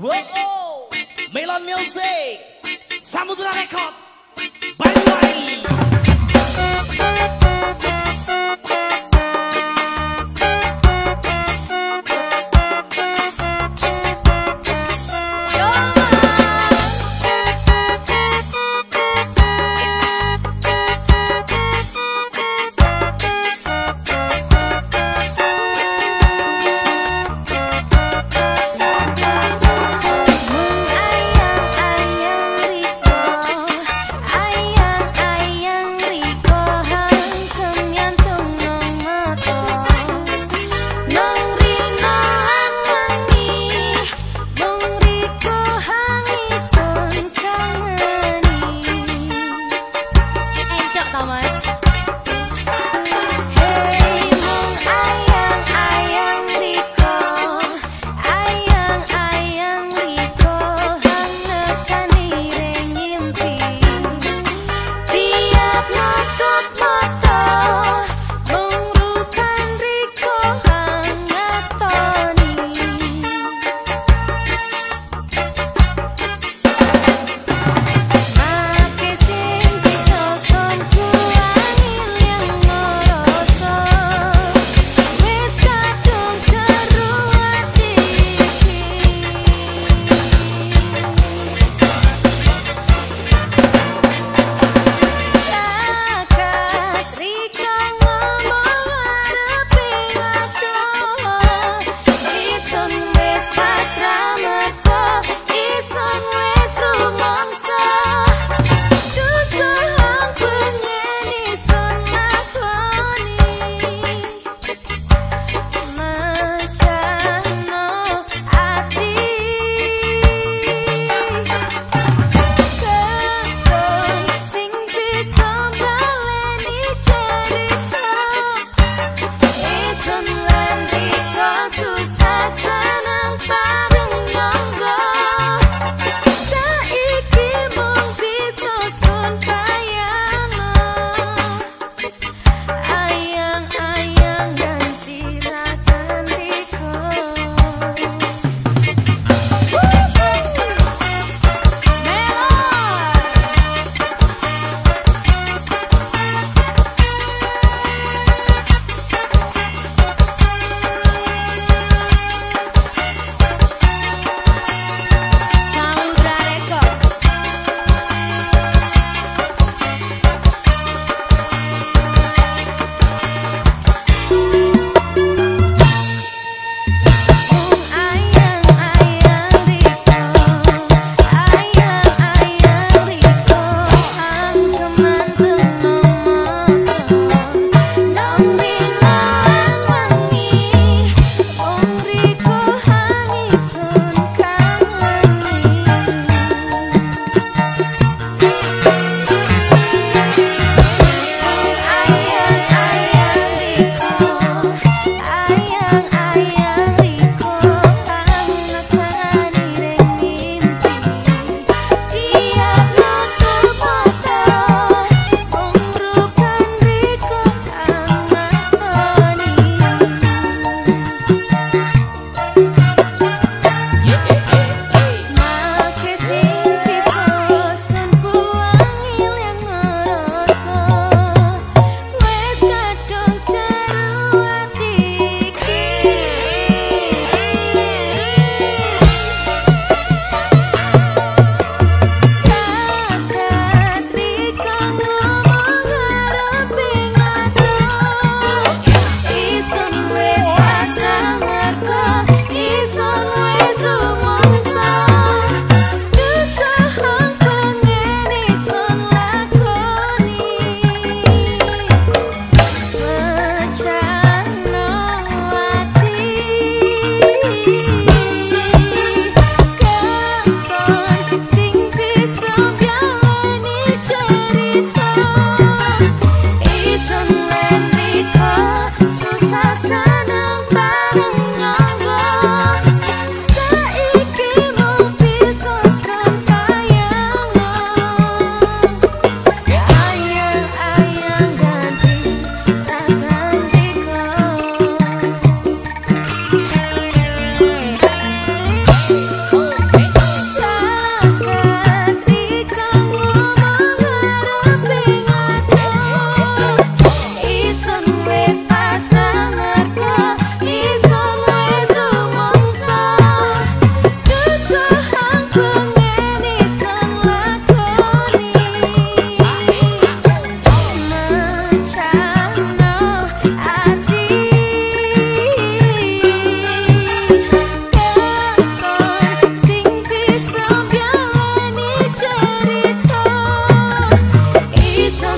Whoa, Melon Music, Samudra Record,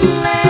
one left.